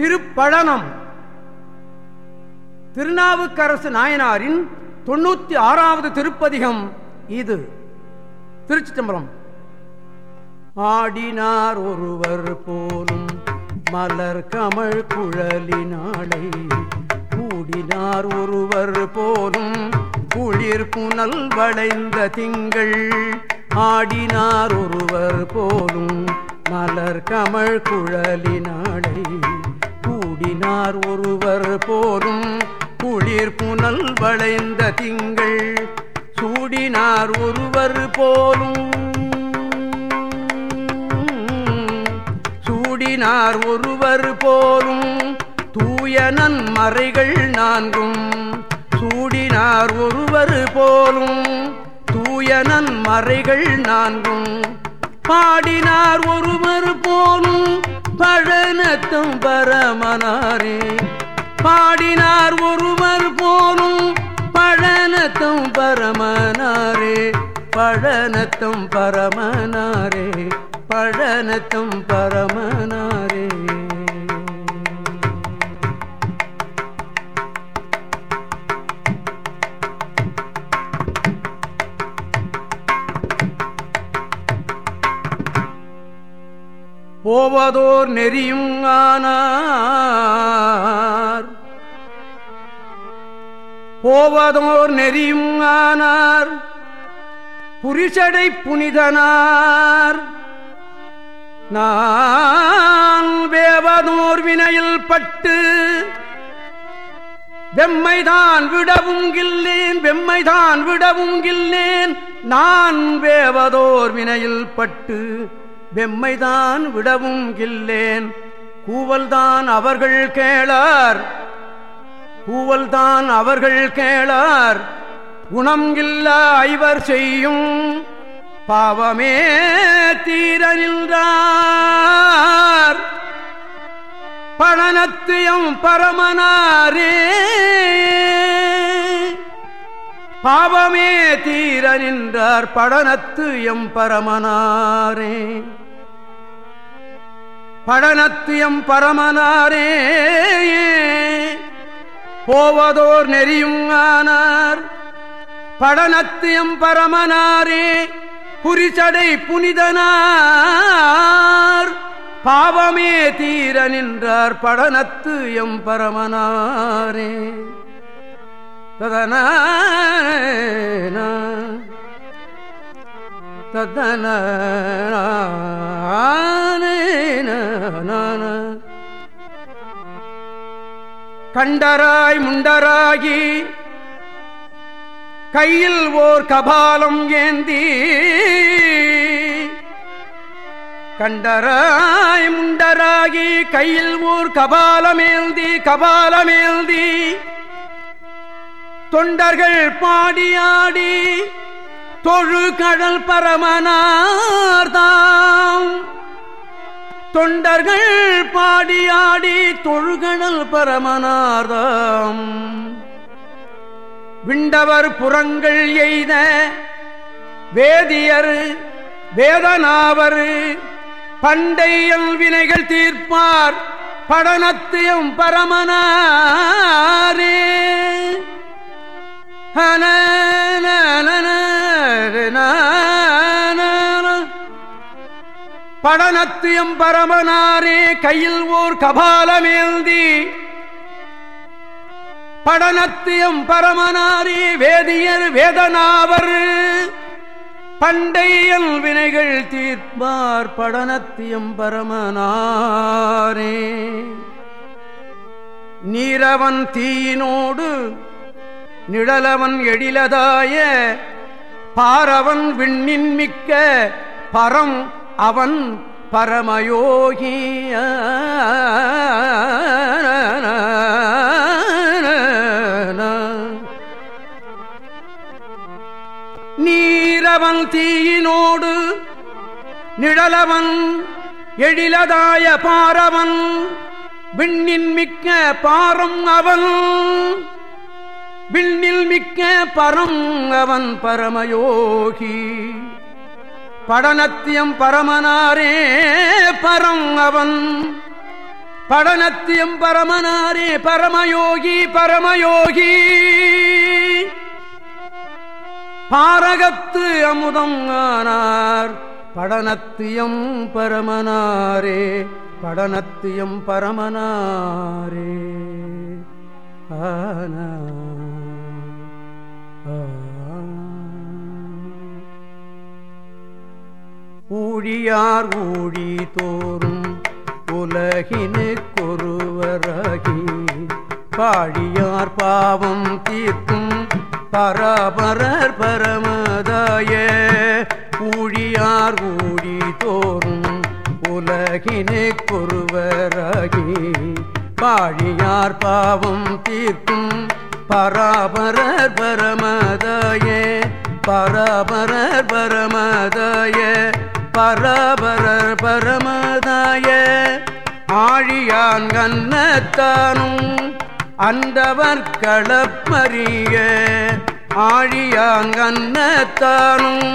திருப்பழனம். திருநாவுக்கரசு நாயனாரின் தொண்ணூத்தி ஆறாவது திருப்பதிகம் இது. திருச்சி தம்பரம் ஆடினார் ஒருவர் போலும் மலர் கமழ் குழலினாளை. கூடினார் ஒருவர் போலும் குளிர் புனல் வளைந்த திங்கள். ஆடினார் ஒருவர் போலும் மலர் கமழ் குழலினாடை கூடினார் ஒருவர் போலும் குளிர் புனல் வளைந்த திங்கள். சூடினார் ஒருவர் போலும். சூடினார் ஒருவர் போலும். தூயனன் மறைகள் நான்கும். சூடினார் ஒருவர் போலும். தூயனன் மறைகள் நான்கும். பாடினார் ஒருவர் போலும். பழ பழனத்தும் பரமனாரே. பாடினார் ஒருவர் போலும் பழனத்தும் பரமனாரே. பழனத்தும் பரமனாரே. பழனத்தும் பரமனாரே. போவதோர் நெறியும் ஆனார். போவதோர் நெறியும் ஆனார். புரிஷடை புனிதனார். நான் வேவதோர் வினையில் பட்டு வெம்மைதான் விடவும் கில்லேன் வெம்மைதான் விடவும் கில்லேன் நான் வேவதோர் வினையில் பட்டு வெம்மைதான் விடவும் கில்லேன் கூவல்தான் அவர்கள் கேளார். கூவல்தான் அவர்கள் கேளார். குணம் இல்ல ஐவர் செய்யும். பாவமே தீர நின்றார். பணனத்தியம் பரமனாரே. பாவமே தீர நின்றார் படனத்து எம் பரமனாரே. படனத்து எம் பரமனாரே. போவதோர் நெறியும் ஆனார். படனத்தியம் பரமனாரே. குறிச்சடை புனிதனார். பாவமே தீர நின்றார் படனத்து எம் பரமனாரே. ததன ததன கண்டராய் முண்டராகி கையில் ஓர் கபாலம் ஏந்தி. கண்டராய் முண்டராகி கையில் ஓர் கபாலமேந்தி கபாலமேந்தி தொண்டர்கள் பாடியாடி தொழு கடல் பரமனார்தாம். தொண்டர்கள் பாடியாடி தொழுகணல் பரமனார்தாம். விண்டவர் புறங்கள் எய்த வேதியர் வேதனாவர் பண்டையல் வினைகள் தீர்ப்பார் படனத்தையும் பரமனார். படனத்தியம் பரமனாரே கையில் ஓர் கபாலமேந்தி. படனத்தியம் பரமனாரே வேதியர் வேதனாவர் பண்டையல் வினைகள் தீர்ப்பார் படனத்தியம் பரமனாரே. நீரவன் தீயினோடு நிழலவன் எழிலதாய பாரவன் விண்ணின் மிக்க பரம் அவன் பரமயோகிய நீரவன் தீயினோடு நிழலவன் எழிலதாய பாரவன் விண்ணின் மிக்க பாரம் அவன். விண்ணில் மிக்க பரம் அவன் பரமயோகி. படனத்தியம் பரமனாரே பரம் அவன். படனத்தியம் பரமனாரே பரமயோகி பரமயோகி. பாரகத்து அமுதம் ஆனார் படனத்தியம் பரமனாரே படனத்தியம் பரமனாரே. ஆனா ஊழியார் ஊழி தோறும் உலகினுக்கொருவராகி. பாழியார் பாவம் தீர்க்கும் பராபரர் பரமதாய. ஊழியார் ஊழி தோறும் உலகினுக்கொருவராகி. பாழியார் பாவம் தீர்க்கும் பராபரர் பரமதாய. பராபரர் பரமதாய. பரபரர் பரமதாய ஆழியான் கண்ணத்தானும் அந்தவர் களப்பறிய ஆழியான் கண்ணத்தானும்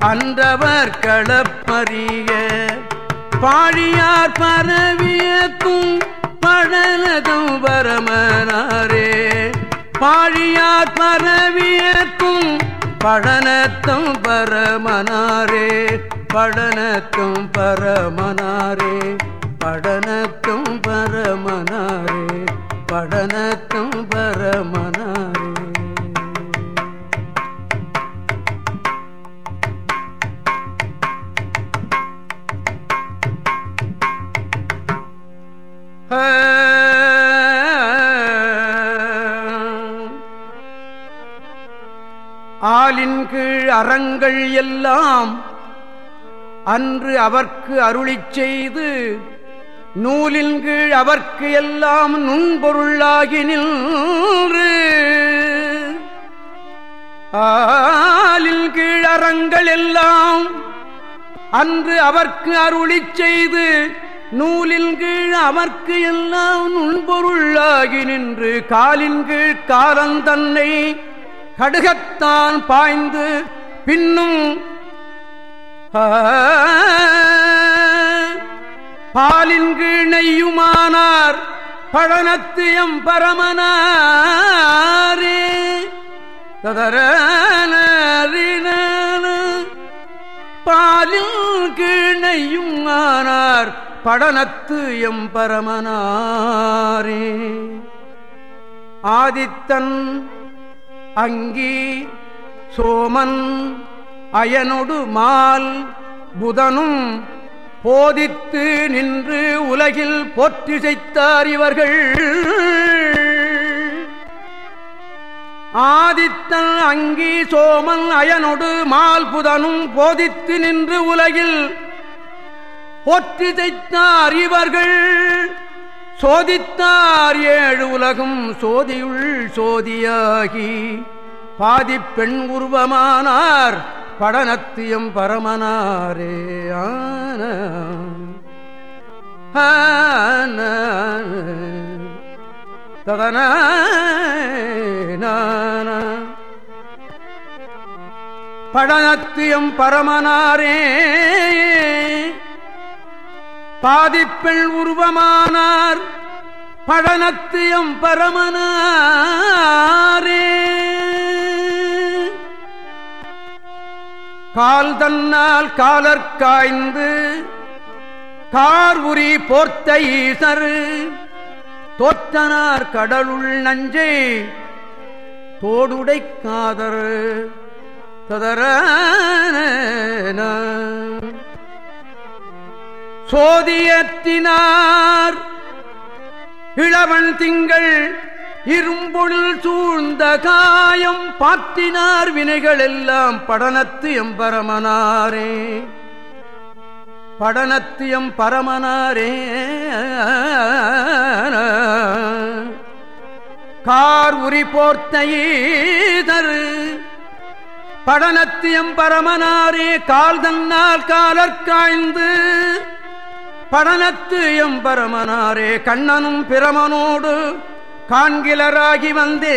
அந்தவர் களப்பறிய. பாழியார் பரவியக்கும் பழனதும் பரமனாரே பாழியார் பரவியக்கும் பழனத்தும் பரமனாரே. படனத்தும் பரமனாரே படனத்தும் பரமனாரே படனத்தும் பரமனாரே ஆலின் கீழ் அறங்கள் எல்லாம் அன்று அவர்க்கு அருளி செய்து நூலின் கீழ் அவர்க்கு எல்லாம் நுண்பொருளாகி நின்று ஆலில் கீழறங்கள் எல்லாம் அன்று அவர்க்கு அருளி செய்து நூலின் கீழ் அவர்க்கு எல்லாம் நுண்பொருளாகி நின்று காலின் கீழ் காலந்தன்னை கடுகத்தான் பாய்ந்து பின்னும் பாலின் கீழ்நெய்யுமானார் பழனத்தியம் பரமனாரே. ததர பாலில் கீழ்நெய்யும் ஆனார் படனத்து எம் பரமனாரே. ஆதித்தன் அங்கி சோமன் அயனொடு மால் புதனும் போதித்து நின்று உலகில் போற்றிசைத்தார் இவர்கள். ஆதித்தன் அங்கி சோமன் அயனொடு மால் புதனும் போதித்து நின்று உலகில் போற்றிசைத்தார் இவர்கள். சோதித்தார் ஏழு உலகும் சோதியுள் சோதியாகி பாதிப்பெண் பெண் உருவமானார். படனத்தியம் பரமனாரே ஆன ததன படனத்தியம் பரமனாரே பாதிப்பெண் உருவமானார் பழனத்தியம் பரமனாரே கால் தன்னால் காலற்காய்ந்து கார் உரி போர்த்த ஈசர். தோற்றனார் கடலுள் நஞ்சை தோடுடை காதர் ததர சோதியத்தினார் இளவன் திங்கள் இரும்பொழில் சூழ்ந்த காயம் பாத்தினார் வினைகள் எல்லாம் படனத்து எம்பரமனாரே. படனத்து பரமனாரே கார் உரி போர்த்தையீதரு படனத்தியம் பரமனாரே கால் தன்னால் காலற்காய்ந்து படனத்து எம்பரமனாரே கண்ணனும் பிரமனோடு காண்கிலராகி வந்தே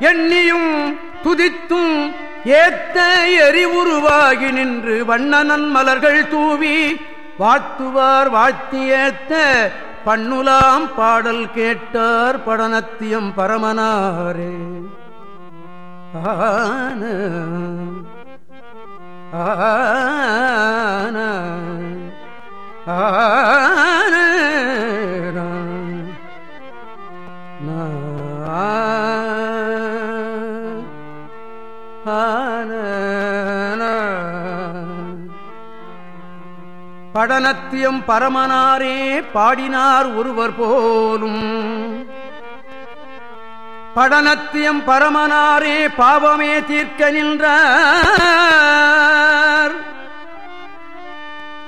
எண்ணியும் துதித்தும் ஏத்த எரிவுருவாகி நின்று வண்ணனன் மலர்கள் தூவி வாழ்த்துவார் வாழ்த்தியேத்த பண்ணுலாம் பாடல் கேட்டார் படனத்தியம் பரமனாரே. ஆன ஆன ஆன. படனத்தியம் பரமனாரே பாடினார் ஒருவர் போலும். படனத்தியம் பரமனாரே பாவமே தீர்க்க நின்றார்.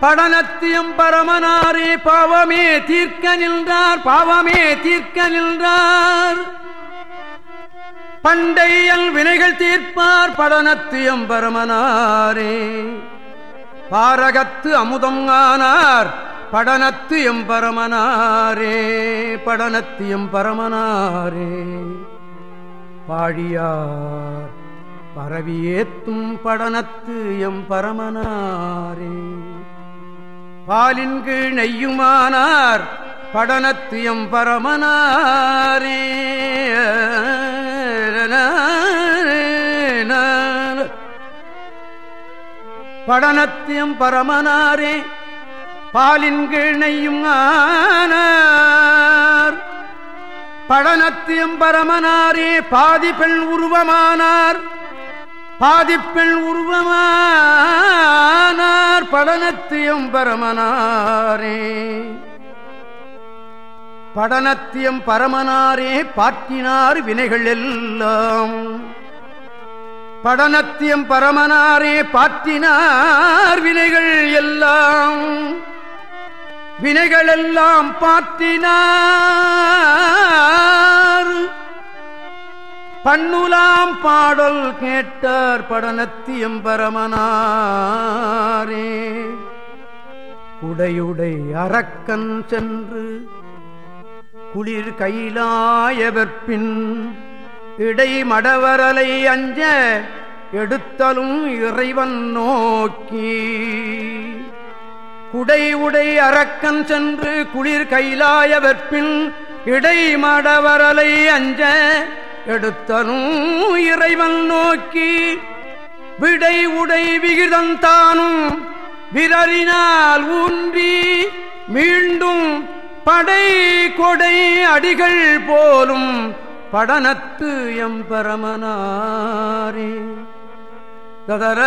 படனத்தியம் பரமனாரே பாவமே தீர்க்க நின்றார். பாவமே தீர்க்க நின்றார். பண்டையல் வினைகள் தீர்ப்பார் படனத்து எம்பரமனாரே. பாரகத்து அமுதம் ஆனார் படனத்து எம்பரமனாரே படனத்து எம்பரமனாரே. பாழியார் பரவியேத்தும் படனத்து எம்பரமனாரே. பாலின் கீழ் நெய்யுமானார் படனத்து எம்பரமனாரே. படனத்தியம் பரமனாரே பாலின் கிணையும் ஆனார். படனத்தியம் பரமனாரே பாதி பெண் உருவமானார். பாதி பெண் உருவமானார் படனத்தியம் பரமனாரே. படனத்தியம் பரமனாரே பாற்றினார் வினைகள் எல்லாம். படனத்தியம் பரமனாரே பாற்றினார் வினைகள் எல்லாம். வினைகள் எல்லாம் பாற்றினார் பண்ணுலாம் பாடல் கேட்டார் படனத்தியம் பரமனாரே. உடையுடை அரக்கன் சென்று குளிர் கையிலாயவற்பின் இடை மடவரலை அஞ்ச எடுத்தலும் இறைவன் நோக்கி. குடை உடை அரக்கன் சென்று குளிர் கையிலாயவற்பின் இடை மடவரலை அஞ்ச எடுத்தலும் இறைவன் நோக்கி. விடை உடை விகிதந்தானும் விரறினால் ஊன்றி மீண்டும் படை கொடை அடிகள் போலும் படனத்து எம் பரமனாரே. ததர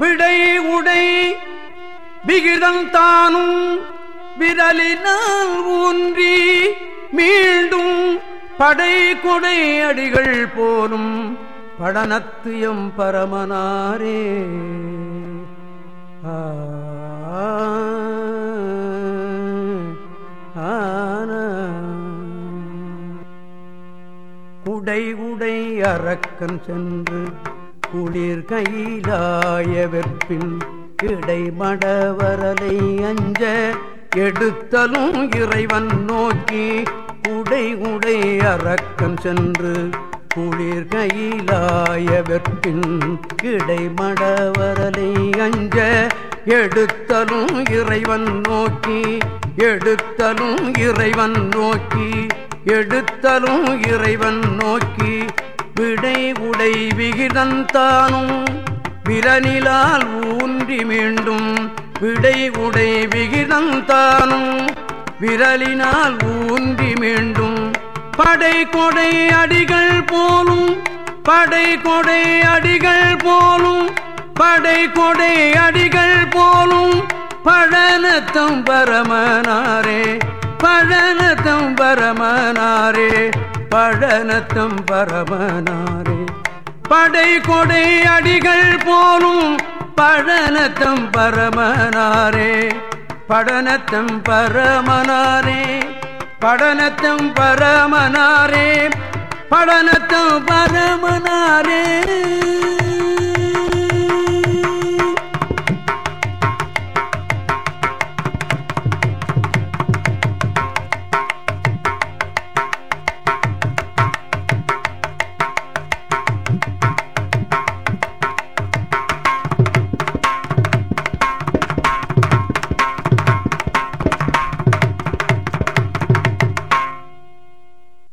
விடை உடை விகிதம் தானும் விரலினால் ஊன்றி மீண்டும் படை கொடை அடிகள் போலும் படனத்து எம் பரமனாரே. குடை உடை அரக்கன் சென்று குளிர் கையிலாய வெற்பின் இடை மடவரலை அஞ்ச எடுத்தலும் இறைவன் நோக்கி உடை உடை அரக்கன் சென்று குளிர் கையிலாய வெற்பின் இடை மடவரலை அஞ்ச எடுத்தலும் இறைவன் நோக்கி எடுத்தலும் இறைவன் நோக்கி எடுத்தலும் இறைவன் நோக்கி விடை உடை விகிதந்தானும். விரனிலால் ஊன்றி மீண்டும் விடை உடை விகிதந்தானும். விரலினால் ஊன்றி மீண்டும் படை கொடை அடிகள் போலும் படை கொடை அடிகள் போலும் படை கொடை அடிகள் போலும். பழனத்தம் பரமனாரே பழனத்தம் பரமனாரே பழனத்தம் பரமனாரே. படை கொடை அடிகள் போலும் பழனத்தம் பரமனாரே. படனத்தம் பரமனாரே படனத்தம் பரமனாரே படனத்தம் பரமனாரே.